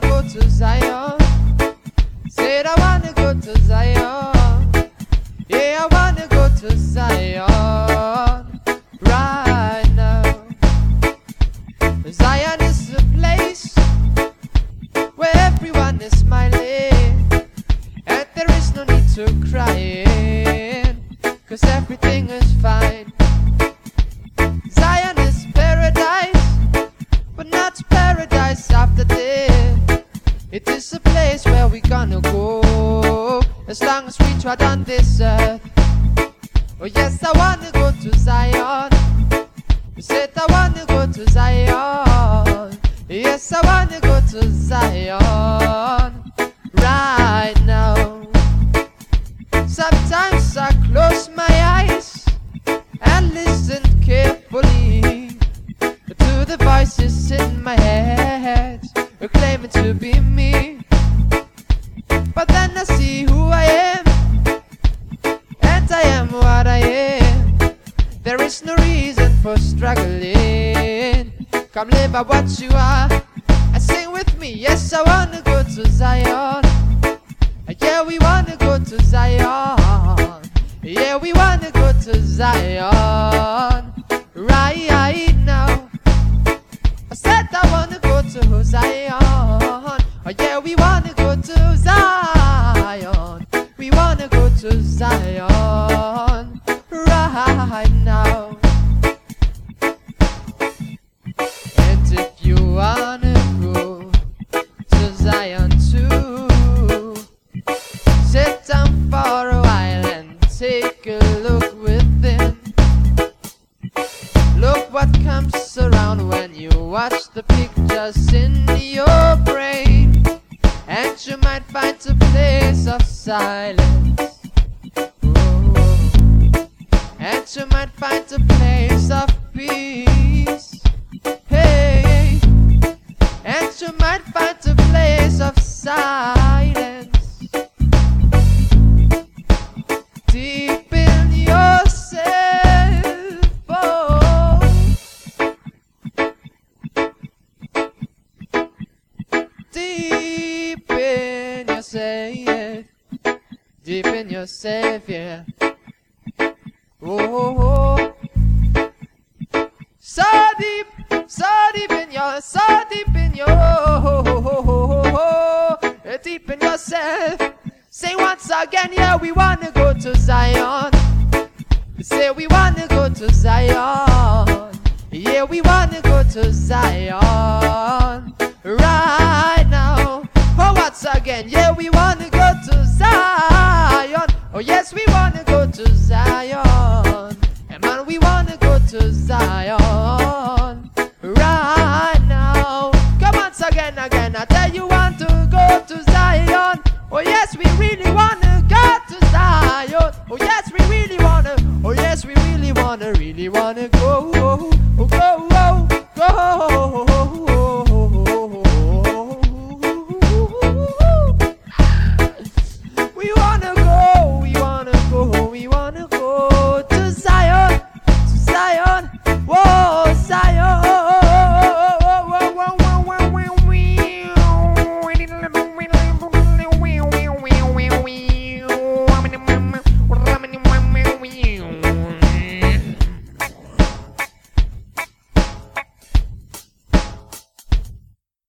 go to Zion. Said I wanna go to Zion. Yeah, I wanna go to Zion right now. Zion is the place where everyone is smiling, and there is no need to cry, cause everything is fine. As long as we tread on this earth. Oh yes, I wanna go to Zion. I said I wanna go to Zion. Yes, I wanna go to Zion right now. Sometimes I close my eyes and listen carefully to the voices in my head claiming to be me. There is no reason for struggling. Come live by what you are and sing with me. Yes, I wanna go to Zion. Yeah, we wanna go to Zion. Yeah, we wanna go to Zion right now. I said I wanna go to Zion. Yeah, we wanna go to Zion. Watch the pictures in your brain. And you might find a place of silence. Oh. And you might find a place of peace. Deep in yourself. Deep in yourself, yeah. Oh. So deep, so deep in your, so deep in your, deep in yourself. Say once again, yeah, we wanna go to Zion. Say we wanna go to Zion. Yeah, we wanna go to Zion again, yeah, we wanna go to Zion. Oh, yes, we wanna go to Zion. And man, we wanna go to Zion right now. Come once again, again, I tell you, want to go to Zion. Oh, yes, we really wanna go to Zion. Oh, yes, we really wanna. Oh, yes, we really wanna, really wanna go.